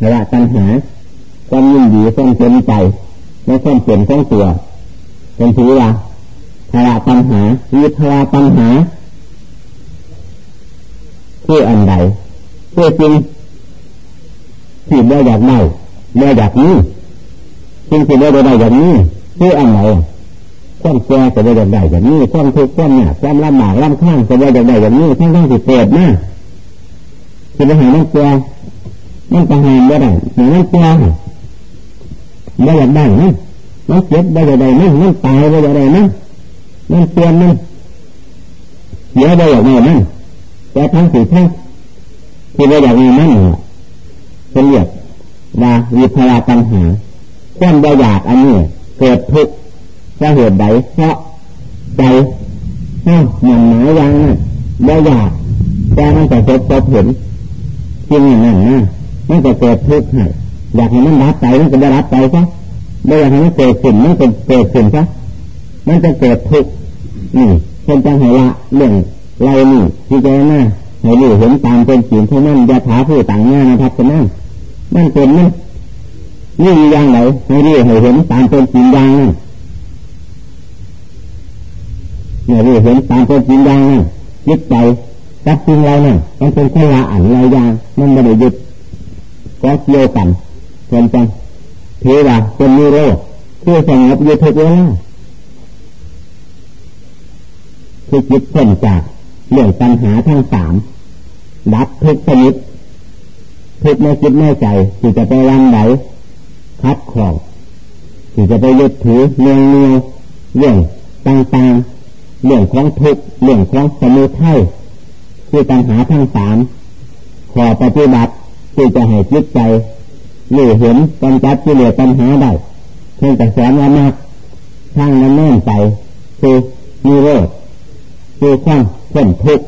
ภาวะตัณหาความยินดีความเต็มใจและความเปลี่ยนของตัวเป็นถือว่าภาวะตัณหาวิภาวะตัณหาคืออันใดคือจริงที่ไม่อยากได้ไม่อยากนี้จริงที่ไม่ได้อยากนี้คืออันไหนความแก่จะไม่อยากได้อย่างนี้ความทุกข์ความหนักความลำบากลำข้างจะไม่อยากได้อย่างนี้ทั้งทั้งที่เกิดมาที่ไปหามันแก่ มันจะหามไม่ได้หรือมันแก่ไม่อยากได้นะมันเจ็บไม่อยากได้นะมันตายไม่อยากได้นะมันเปลี่ยนมันเสียไม่อยากได้นะแต่ทั้งสี่ทั้งที่ไม่อยากได้นั่นเป็นเรียกว่าวิภาวะปัญหาความอยากอันนี้เกิดทุกข์เพราะเหตุใดเพราะใจเอ้าหมันหมายยังน่ะบ่อยากแต่มันจะพบพบเห็นจริงอย่างนั้นนะ มันจะเกิดทุกข์ให้อยากให้มันรับไปมันก็ได้รับไปซะไม่อยากให้มันเกิดขึ้นมันก็เกิดขึ้นซะมันจะเกิดทุกข์นี่เป็นจังหวะเรื่องไรนี่ที่เจะน่าให้รู้เห็นตามเป็นจริงเท่านั้นอย่าถาผู้ต่างหน้านะครับฉะนั้นมันเป็นมันนี่อย่างไรให้รู้ให้เห็นตามเป็นจริงอย่างนั้นเนี่ยรู้เห็นตามเป็นจริงอย่างนั้นยึดใจกับจริงเราเนี่ยมันเป็นคนละอันละอย่างมันไม่ได้ยึด ก็เกี่ยวกันเช่นจังถือว่าเป็นนิโรธคือสงบอยู่ทุกเวลาคือจิตพ้นจากเรื่องปัญหาทั้งสามดับทุกชนิดทุกในจิตในใจที่จะไปรันไหนคัดของที่จะไปยึดถือเนื่องเนื่องเรื่องต่างๆเรื่องของทุกเรื่องของสมุทัยคือปัญหาทั้งสามขอปฏิบัติ ที่จะให้จิตใจรู้เห็นกำจัดกิเลสปัญหาได้เพียงแต่สอนว่ามากทางนั้นแน่นไปคือมีโรคคือความพ้นทุกข์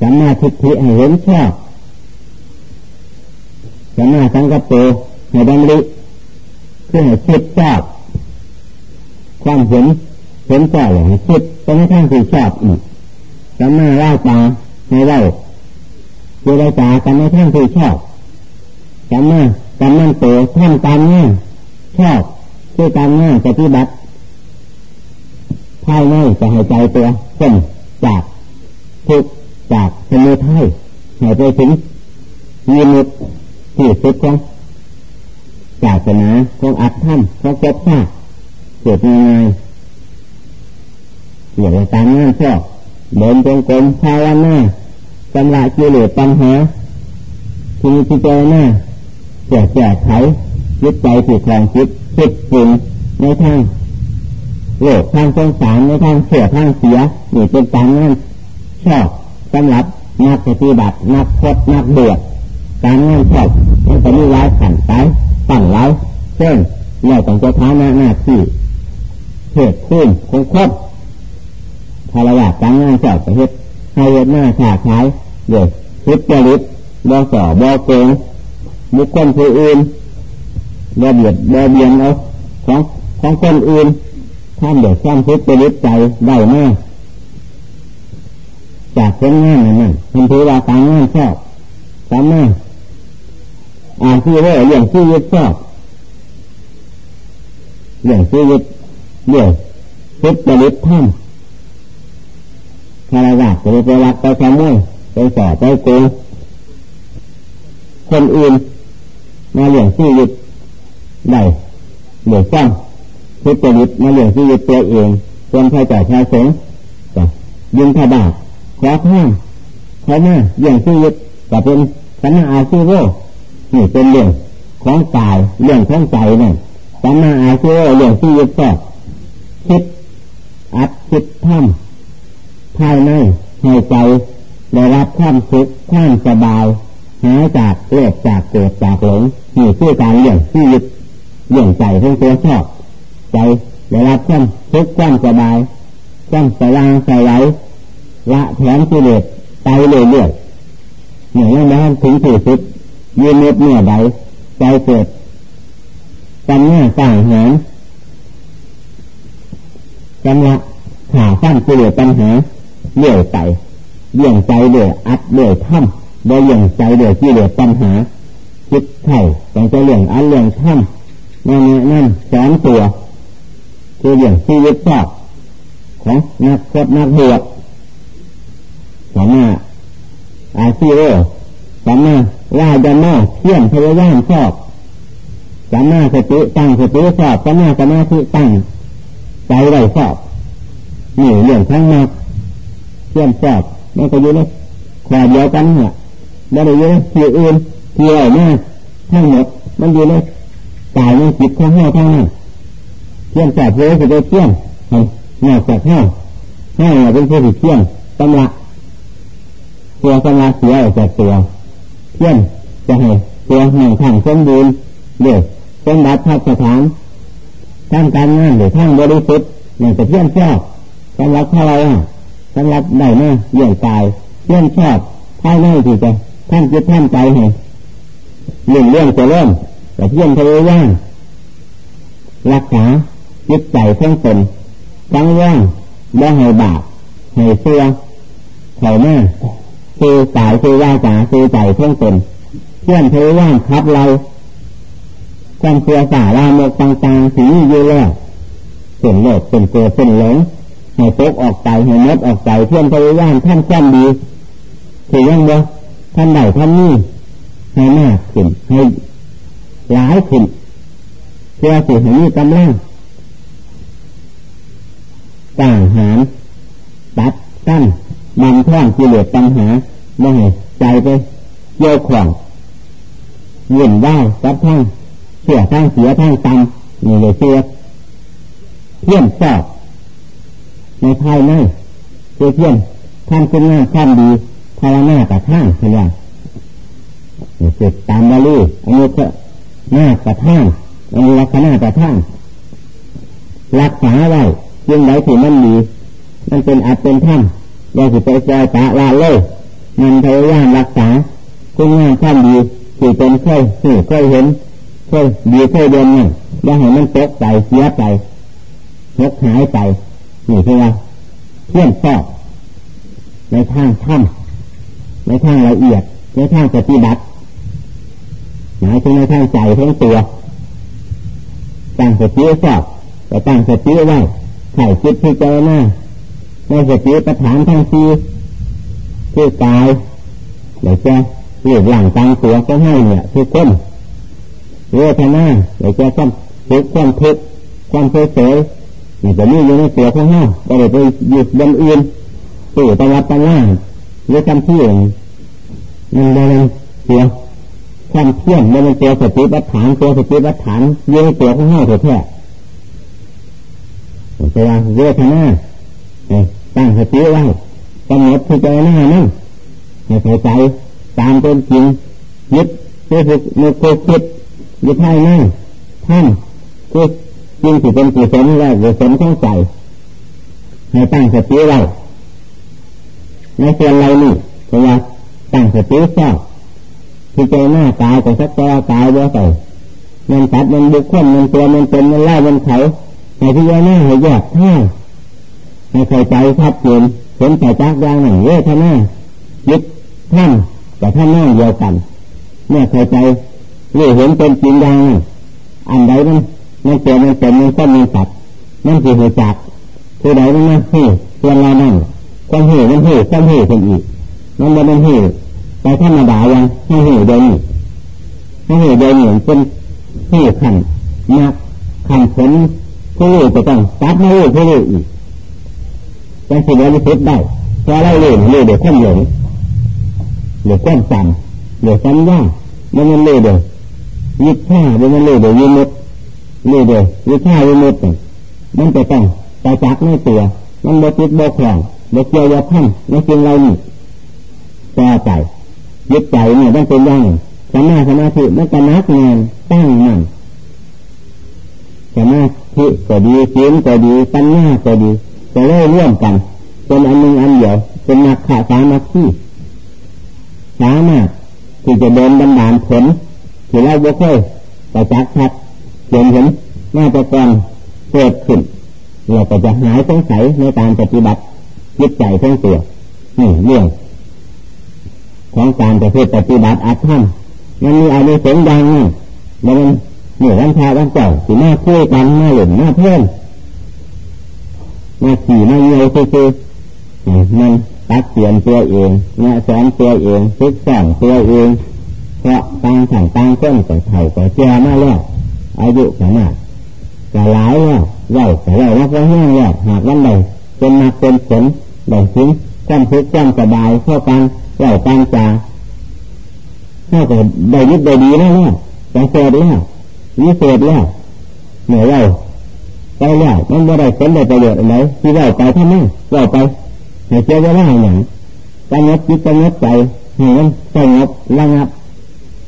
สัมมาทิฏฐิให้เห็นชอบสัมมาสังกัปโปให้ดำริเพื่อให้คิดชอบความเห็นเห็นชอบอย่างคิดไปในทางที่ชอบอีกสัมมาว่าตาให้เล่า เจรจากันในทางที่ชอบสัมมาสัมมันโตท่านตามง่ายชอบคือการง่ายปฏิบัติภายในจะให้ใจตัวพ้นจากทุกจากสมุทัยให้ไปถึงยีมุดที่สุดของศาสนาของอัตถรรมของเจ้าข้าเกิดยัง่ายๆอย่างตามงานชอบเดินจงกรมภาวนา สำระกิเลสปัญหาที่มีที่เจอหน้าแก่แก่ไขยึดใจผิดคลองคิดคิดจริงในทางโลกทางสงสารในทางเสียทางเสียนี่เป็นการงานชอบสำหรับนักปฏิบัตินักพจนักเดือการงานชอบมันจะมีหลายขันไปตั้งหลายเช่นเราต้องจะท้าหน้าหน้าที่เหตุขึ้นคงครบภารยาการงานชอบประเทศให้เหตุหน้าขาดขาย เดี๋ยวพิจาริตบ่สอบบ่เกงบุคคลผู้อื่นบ่เบียดบ่เบียนเอาของของคนอื่นท่านเดือดร้อนพิจาริตใจได้แน่จากผลงานนั้นมันถือว่าการงานชอบสามารถอ่านที่ว่าเรื่องที่ยึดชอบเรื่องที่ยึดเรื่องพิจาริตท่านคารวะจะไปรักไปขโมย ไปสอบไปโกงคนอื่นมาเรื่องที่ยึดได้เดือดร้อนพิจาริตมาเรื่องที่ยึดตัวเองควรใช้จ่ายชาสงจะยิงทบาทขอข้างเขามาเรื่องที่ยึดก็เป็นสัมมาอาชีโวนี่เป็นเรื่องของกายเรื่องของใจนี่ยสัมมาอาชีโวเรื่องที่ยึดชอบคิดอัดคิดทำภายในให้ใจ ได้รับความสุขความสบายหายจากโลกจากเกิดจากหลงนี่คือการเรื่องที่ยึดเรื่องใจทั้งตัวชอบใจได้รับความสุขความสบายความสว่างสวายละแถมกิเลสไปเรื่อยๆเหนื่อยแล้วถึงที่สุดยืนเน็ดเมื่อใดใจเกิดกันหน้าต่างหางกำละขาสั้นกิเลสปัญหาเลื่อยไป เลี่ยงใจเลื่ออัดเลื่อยถ้ำโดยเลี่ยงใจเลื่อยกิเลสปัญหาจิตไข่แต่จะเรื่องอันเรื่องท่านนั่นนั่นสอนตัวคือเรื่องชีวิตชอบของนักพจนักบวชสามารถอาชีโรสามารถว่าจะนอกเที่ยนพยายามชอบสามารถสติตั้งสติชอบสามารถสมาธิตั้งใจได้ชอบนี่เรื่องทั้งนักเที่ยนชอบ ไม่ก็อยู่ในขวาเดียวกันเนี่ยไม่ได้อยู่ในที่อื่นที่ไหนมากทั้งหมดมันอยู่ในกายในจิตของเราทั้งนั้นเที่ยนชอบเลยจะได้เที่ยนนอกจากห้าห้าเป็นผู้ที่เที่ยนตำละตัวสมาเสียออกจากตัวเที่ยนจะให้ตัวหนึ่งทางสมบูรณ์เดือดเป็นบัตรทัสถานทางการงานหรือทางบริสุทธิ์เนี่ยจะเที่ยนชอบสำหรับเท่าไรอะ สำหรับได้แน่เยี่ยงตายเที่ยนชอบภายในที่จะท่านจิตท่านใจให้หนึ่งเรื่องจะเริ่มแต่เที่ยนทะเลย่างรักษาจิตใจทั้งตนทั้งว่างบ่ให้บาปให้เสื้อเขาหน้าคือสายคือว่าจาคือใจทั้งตนเพื่อนเทว่างคับเราความเชื่อสาลามกต่างๆสีอยู่แล้วเป็นโลดเป็นเกลือเป็นหลง ให้ตกออกใจให้มดออกใจเพื่อนเทว่างท่านความดีถือยังบ่ท่านไหนท่านนี่ให้มากขึ้นให้หลายขึ้นเพื่อสิให้มีกำลังต่างหารตัดกั้นมันท่องกิเลสปัญหาไม่ให้ใจไปโยกของเย็นได้กับทั้งเสียทั้งเสียทั้งตันนี่เลยเสียเพี้ยนสอบ ในภายในเพื่อเพียนท่านคุณงามท่านดีภาวนาแต่ท่านเพียงเสร็จตามบาลีอันนี้ก็หน้าแต่ท่านอันนี้ลักษณะแต่ท่านรักษาไว้ยิ่งไหนถึงมันดีมันเป็นอัตเป็นท่านอยาสิไปใจตาลาเล่มันพยายามรักษาคุณงามท่านดีที่เป็นเคยสื่อเคยเห็นเคยดีเคยเดินนี่อย่าให้มันตกใจเสียใจยกหายไป นี่คือว่าเพื่อนสอบในทางท่านในทางละเอียด ในทางปฏิบัติหมายถึงในทางใจทั้งตัวตั้งสติสอบแต่ตั้งสติไว้ไข่คิดที่เจอหน้าในสติปัฏฐานทั้งสี่คือกายเดี๋ยวจะเรียกหลังกลางตัวก็ให้เนี่ยคือก้นเวทนาเดี๋ยวจะความทุกข์ความทุกข์ความเฉยเฉ นี่ยจะมีอยู่ในตัวของห้าก็เดี๋ยไปหยุดบนอื่นตื่นตะวันตะล่างหรือทำที่อื่นมันเป็นตัวความเที่ยงมันเป็นตัวสติปัฏฐานตัวสติปัฏฐานอยู่ในตัวของห้าเถอะแท้ตัวเวทนาตั้งสติไว้กำหนดพิจารณานั่นให้ใส่ใจตามเป็นจริงยึดคือฝึกนึกคิดยึดให้นั่งท่านคือ จริงที่เป็นกุศลและกุศลของใจให้ตั้งสติไว้ในส่วนเรานี่เพราะว่าตั้งสติชอบพิจารณากายกับสักตัวกายว่าใส่มันตัดมันบุคคลมันตัวมันเป็นมันไล่มันเขาให้พิจารณาให้แยกท่าให้ใส่ใจชัดเจนเห็นแต่จักอย่างหนึ่งเวทนายึดท่านแต่ท่านนั่งเดียวกันเมื่อใส่ใจเรื่อเห็นเป็นจริงอย่างนั้นอันใดมัน มันเป็นมันเป็นมันก็มีสัตว์มันคือหัวจักคือใดมันมาหูส่วนเรานั่นความหูมันหูความหูเป็นอีกมันมันหูแต่ธรรมดายังให้หูเดินให้หูเดินเหมือนเป็นหูขันนักขันผลผู้รู้จะต้องตัดมารู้ผู้รู้อีกจะสิบริสุทธิ์ได้เพราะอะไรเลยเลยเดี๋ยวข้ามหลงเดี๋ยวข้ามสั่นเดี๋ยวสัญญามันมันเลยเดี๋ยวยึดข้ามันมันเลยเดี๋ยวยึดมุด เลยเดียวยึดข้ายึดมุดมันจะต้องต่จักในตัวมันบติดบกคลองบกเกี่ยวกับท่านในสิ่งเรานี่ต่อใจยึดใจเนี่ยต้องเป็นย่างสมาสมาธิมันจะนักงานตั้งมั่นสมาธิก็ดีเสียงก็ดีปัญญาก็ดีจะเล่ร่วมกันเป็นอันหนึ่งอันเดียวเป็นนักขาสามัคคีสามารถที่จะเดินบันดาลผลที่เราบ่เคยแต่จักชัด เห็นเห็นน่าจะก่อนเกิดขึ้นเราก็จะหายสงสัยในการปฏิบัติยึดใจทั้งตัวนี่เรื่องของการจะเพื่อปฏิบัติอัตถัมมันมีอะไรเสียงดังเนี่ยมันเหนือวันพาวันเจ้าสีหน้าคุยกันหน้าหลุมหน้าเพื่อนมาขี่มาเยี่ยวคือมันตักเปลี่ยนตัวเองเนี่ยสอนตัวเองฝึกสอนตัวเองเพราะต่างสั่งต่างต้นแต่ไถ่แต่แก่มาแล้ว อายุขนาดจะหลายแล้วเล่าแต่เล่าว่าแห้งแล้วหากวันใดเป็นมาเป็นผลได้ถึงความทุกข์ความสบายเข้ากันเล่ากันจาเข้ากับได้ยึดได้ดีแล้วเนี่ยแต่เสร็จแล้วนี่เสร็จแล้วเหนื่อยแล้วไปแล้วมันไม่ได้ผลได้ประโยชน์อะไรที่เล่าไปท่านนั่งเล่าไปให้เจ้าว่าอย่างสงบจิตสงบใจให้มันสงบระงับ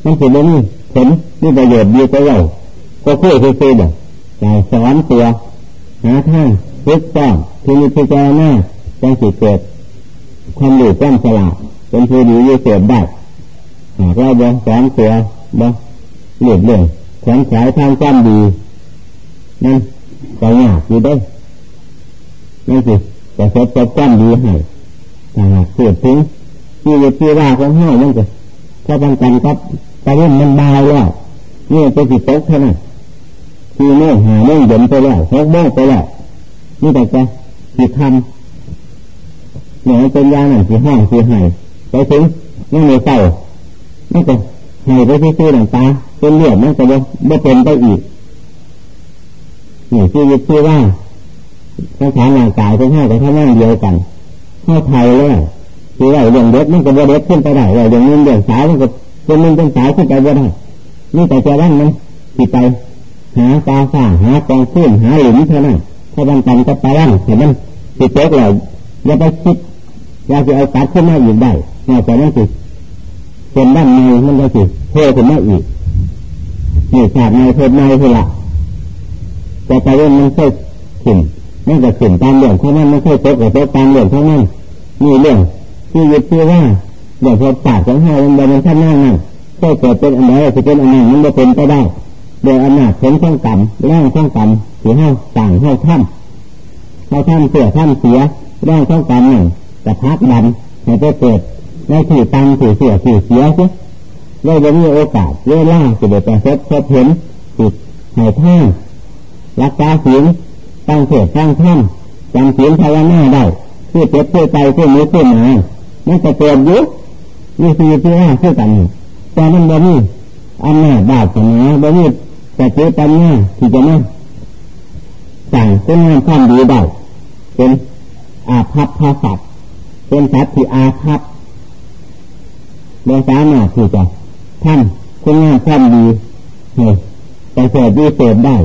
มันจะไม่มีผลมีประโยชน์ดีก็เล่า ก็คุยคุยคุยแบบใจสอนตัวหาทางฝึกซ้อมที่มีพิจารณาจังสิเกิดความหลุความสลาดเป็นผู้ดียิ่งเกิดได้หากเราบ่สอนตัวบ่หลุดเรื่องแขนขายทางความดีนั่นก็ยากอยู่ได้นั่นสิจะเสร็จจะความดีให้ถ้าหากเกิดถึงที่วิที่ว่าของห้ามันจะถ้าบังกันครับตะวันมันบายแล้วนี่จะสิตกเท่านั้น ที่เมื่อหาเมื่อเย็นไปแล้วหกโมงไปแล้วนี่แต่จะสิทำเนี่ยเป็นยาหนังสีห้องสีหายไปถึงนี่ในเศร้าไม่ก็หายไปที่ซื้อหนังตาเป็นเลือดมันก็ไม่เป็นไปอีกนี่ที่ยึดที่ว่าสถานร่างกายเป็นห้าแต่ถ้านั่งเดียวกันเข้าไทยแล้วคือว่าเรื่องเด็กมันก็บ่เด็กขึ้นไปได้ว่าอย่างนี้เรื่องสาวมันก็เป็นนึงเป็นสาวขึ้นไปบ่ได้นี่แต่จะร่างมันติดไป หาตาฝ้าหากองขึ้นหาหลุมเท่านั้นถ้ามันตันก็ไปร่างแต่มันติดโต๊ะเลยอย่าไปคิดอยากจะเอาตัดขึ้นมาอีกได้นอกจากนั้นสิเป็นด้านในมันได้สิเพิ่มขึ้นมาอีกนี่ขาดในเพิ่มในคือละแต่ไปเรื่องมันเคยขึ้นนั่นก็ขึ้นตามเรื่องเท่านั้นไม่ใช่โต๊ะกับโต๊ะตามเรื่องเท่านั้นนี่เรื่องที่ยึดชื่อว่าเดี๋ยวพอปากของเรามันเป็นท่านนั่งนั่นใช่เกิดเป็นอะไรจะเป็นอันนั้นมันจะเป็นไปได้ โดยอำนาจผลข้องกรรมแรงข้องกรรมถือให้สั่งให้ท่านให้ท่านเสียท่านเสียแรงข้องกรรมหนึ่งแต่พักดันให้ไปเกิดในที่ตังถือเสียถือเสียใช่ได้จะมีโอกาสเวลาจะได้ประสบพบเห็นจิตให้ท่านรักษาศีลตั้งเสียตั้งท่านจำศีลภาวนาได้เพื่อเจ็บเพื่อใจเพื่อมือเพื่อมาไม่นจะเกิดยุคนี่คือที่ว่าเพื่อกันแต่มันบ่มีอันนาบาปสนาบ่มี แต่เจอปัญญาที่จะมาสั่งเป็นงานความดีได้เป็นอาภัพภาสัตเป็นสัตว์ที่อาภัพโดยสามารถที่จะท่านคุณงานความดีให้แต่เสดดีเสดได้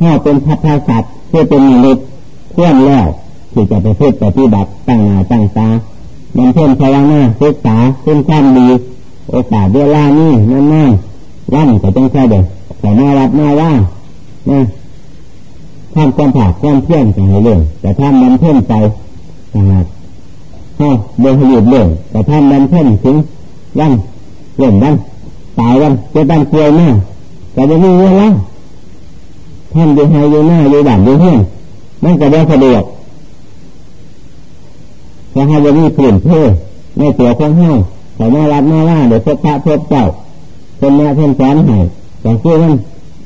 ถ้าเป็นพัพภาสัตเพื่อเป็นมนุษย์เพื่อนแล้วที่จะไปพูดปฏิบัติตั้งหน้าตั้งตาบำเพ็ญภาวนาศึกษาขึ้นความดี โอกาสเวลานี้นั่นแน่วันก็ต้องใช่เด็ก แต่มารับมาว่านะทำความผาดความเพี้ยรกันให้เรื่องแต่ทำบำเพ็ญไปนะครับให้เดินหยุดเรื่องแต่ทำบำเพ็ญถึงวันเรื่องวันตายวันจะบ้านเกลียวหน้าแต่จะมีเวลาท่านอยู่ไฮอยู่หน้าอยู่านอยู่เฮียนมันก็ได้สะดวกแต่ให้จะมีผลิ่นเพื่อในตัวของเฮาแต่มารับมาว่าเดี๋ยวพบพระพบเจ้าเป็นแม่เพื่อนสอนให้ แต่คือมัน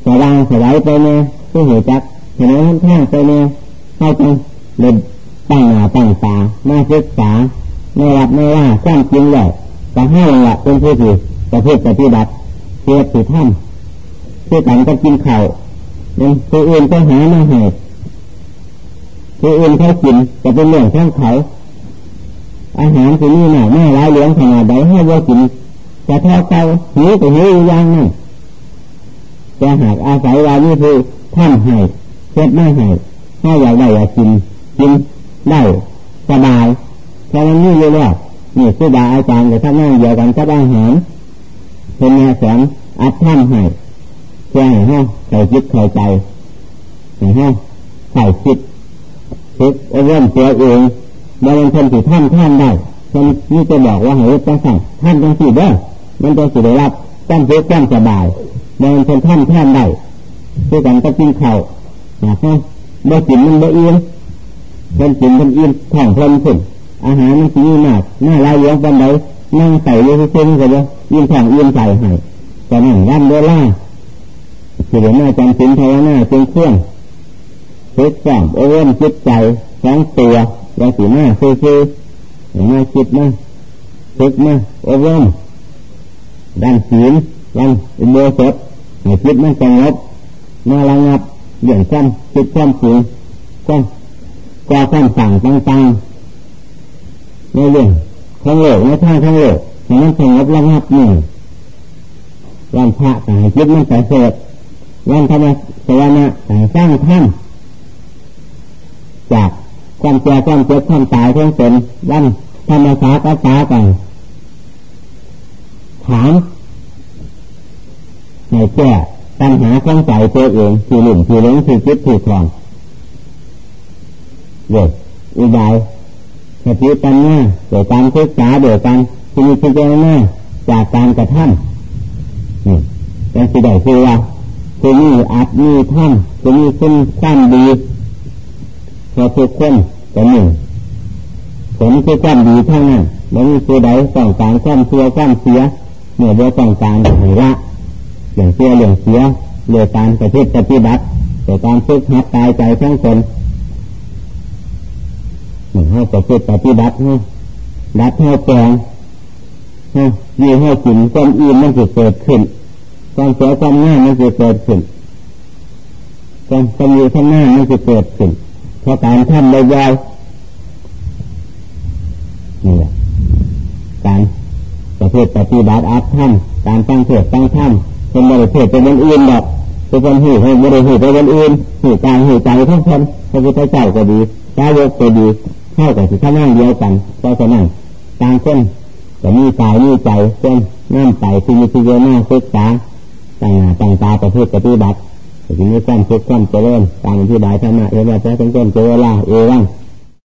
สว่างสลายไปเนี่ยคือหัวจักเห็นไหมท่านข้างไปเนี่ยเข้าไปเดินตั้งหน้าตั้งตามาศึกษาไม่รับไม่ว่าความจริงแล้วแต่ให้ละเป็นผู้ที่จะพูดปฏิบัติเพื่อถือท่านเพื่อกันก็กินเข้าวมันตัวอื่นก็หามาให้ตัวอื่นเขากินจะเป็นเรื่องของเขาอาหารที่นี่หน่อยแม่ร้ายเลี้ยงขนาดใดให้ว่ากินแต่ถ้าเขาหิวก็หิวอย่างนั้น จะหากอาศัยว่านี่คือท่านให้เช็ดไม่ให้ให้อยากได้อยากกินกินได้สบายเพราะมันนี่อยู่แล้วนี่คือบาอาจารย์กับท่านนั่งเดียวกันก็อาหารเป็นแนวแสงอัดท่านให้เพื่อให้ห้ใส่จิตใส่ใจให้ห้ใส่จิตคิดเริ่มตัวเองบางคนที่ท่านท่านได้คนนี่จะบอกว่าให้จะสั่งท่านจังสิได้มันจะสิได้รับตั้งเพื่อตั้งสบาย บางคนท่านท่านได้ด้วยกันก็กินข้าวนะฮะบ่กินมันบ่เอียงคนกินคนอิ่มท้องเพลินขึ้นอาหารมันสีมากหน้าลายเลี้ยงวันไหนนั่งใส่เลยเส้นก็เลยอิ่มท้องอิ่มใส่ให้จะนั่งร่ำเวลาเหลือหน้าจำสินภาวนาเป็นเครื่องฝึกซ้อมโอเว่นจิตใจสองตัวอย่างสีหน้าซื่อๆอย่างหน้าคิดนะฝึกนะโอเว่นด้านศีลด้านอุโบสถ ให้คิดมันสงบมาระงับเรื่องความคิดความสูงความก่อความสั่งต่างๆในเรื่องของโลกในทางของโลกให้มันสงบระงับหนึ่งวันพระแต่คิดมันใส่เสดวันธรรมสวรรค์แต่สร้างท่านจากความเจ็บความเจ็บความตายทั้งเป็นวันธรรมศาสตร์ศาสตร์กันถาม ในแก้ปัญหาข้องใจตัวเองที่หลุ่มที่เล้งที่คิดที่คลองเด็กอุบายสติปัญญาเดี๋ยวการศึกษาเดี๋ยวการที่มีที่เจรนาจากการกระทำนี่เป็นสิ่งใดคือว่าคือมีอัดมีท่านคือมีคุณความดีพอทุกคนแต่หนึ่งผลคือความดีเท่านั้นแล้วมีคือใดต้องการความเสียความเสียเมื่อเราต้องการให้ละ อย่างเสียอย่างเสียเรื่องการปฏิบัติปฏิบัติเรื่องการฝึกหัดกายใจทั้งตนหนึ่งให้ปฏิบัติปฏิบัติให้รัดให้แกงให้ยืให้กินความอิ่มมันจะเกิดขึ้นความเสียความง่ายมันจะเกิดขึ้นความสมีข้างหน้ามันจะเกิดขึ้นเพราะการทำยาวนี่แหละการประพฤติปฏิบัติอัดท่านการตั้งเทศตั้งท่าน เป็นบริเทศเป็นวันอื่นแบบเป็นคนหูให้บริเทศเป็นวันอื่นหูกายหูใจทั้งคนพระพุทธเจ้าก็ดีพระโยกก็ดีเข้ากับสิท่านั่งเดียวกันก็จะนั่งต่างคนจะมีกายมีใจเช่นนั่งไปที่มีที่เยอะมากศึกษาต่างต่างตาประพฤติปฏิบัติจะมีความสุขความเจริญตามที่บายธรรมะเรียกว่าจะเป็นต้นเจริญลาเอวัง